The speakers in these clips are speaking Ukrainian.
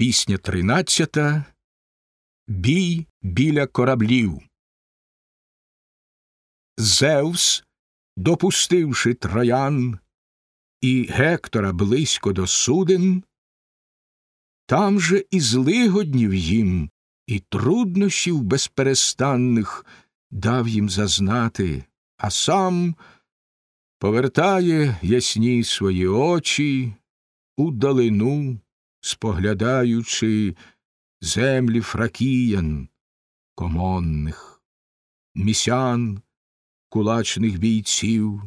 Пісня тринадцята Бій біля кораблів. Зевс, допустивши троян і Гектора близько до суден, там же і злигоднів їм, і труднощів безперестанних дав їм зазнати, а сам повертає ясні свої очі у далину споглядаючи землі фракіян комонних, місян, кулачних бійців,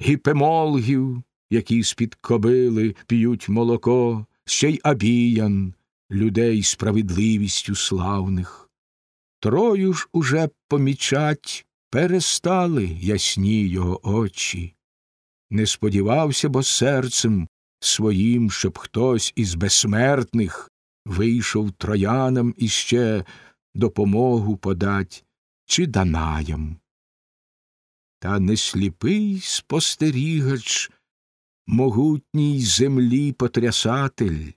гіпемолгів, які з-під кобили п'ють молоко, ще й абіян, людей справедливістю славних. Трою ж уже помічать перестали ясні його очі. Не сподівався, бо серцем своїм, щоб хтось із безсмертних вийшов троянам іще допомогу подать чи данаям. Та не сліпий спостерігач, могутній землі потрясатель.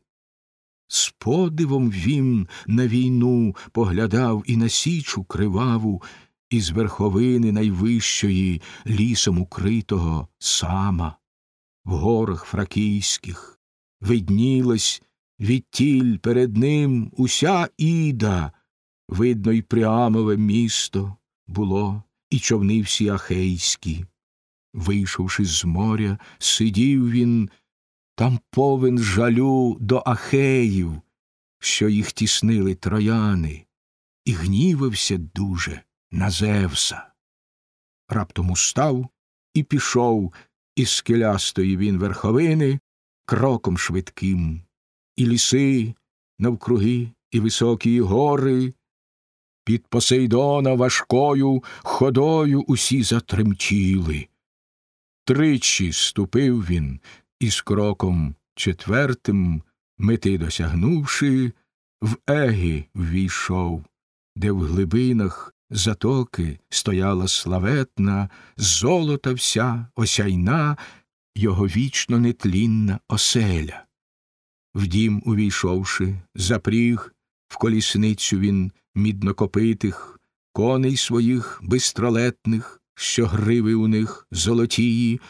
З подивом він на війну поглядав і на січу криваву, із верховини найвищої лісом укритого сама в горах фракійських, виднілась відтіль перед ним уся іда, видно, й прямове місто було, і човни всі ахейські. Вийшовши з моря, сидів він там повен жалю до ахеїв, що їх тіснили трояни, і гнівився дуже на Зевса. Раптом устав і пішов із скелястої він верховини кроком швидким, і ліси навкруги, і високі гори, під Посейдона важкою ходою усі затремтіли. Тричі ступив він із кроком четвертим, мети досягнувши, в Егі ввійшов, де в глибинах затоки стояла славетна, золота вся осяйна, його вічно нетлінна оселя. В дім, увійшовши, запріг в колісницю він міднокопитих, коней своїх бистролетних, що гриви у них золотії,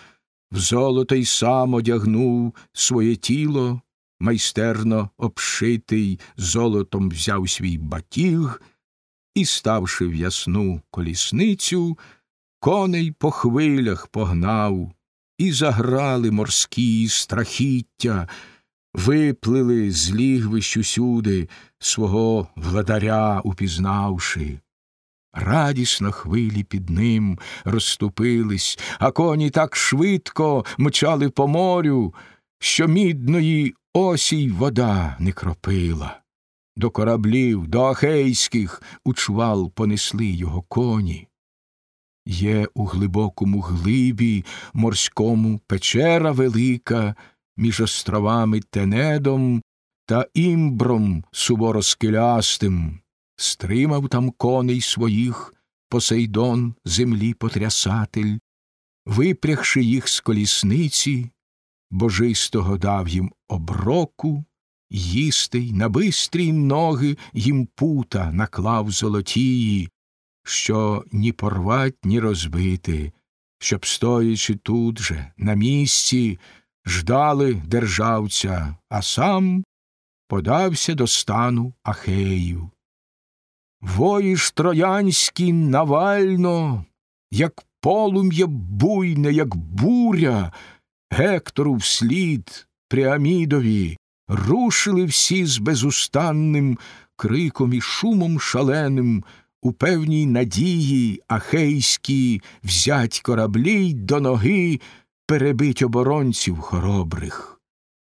в золото й сам одягнув своє тіло, майстерно обшитий, золотом взяв свій батіг і, ставши в ясну колісницю, коней по хвилях погнав, і заграли морські страхіття, виплили з лігвищ усюди свого владаря упізнавши. Радісно хвилі під ним розступились, а коні так швидко мчали по морю, що мідної осій вода не кропила. До кораблів, до ахейських у чвал понесли його коні. Є у глибокому глибі морському печера велика між островами Тенедом та імбром суворо скелястим, стримав там коней своїх Посейдон, землі потрясатель, випрягши їх з колісниці, божистого дав їм оброку їстий на бистрі ноги їм пута наклав золотії, що ні порвать, ні розбити, щоб, стоячи тут же, на місці, ждали державця, а сам подався до стану Ахеїв. Вої ж троянські навально, як полум'я буйне, як буря, Гектору вслід Пріамідові, рушили всі з безустанним криком і шумом шаленим у певній надії ахейські взять кораблі й до ноги перебить оборонців хоробрих.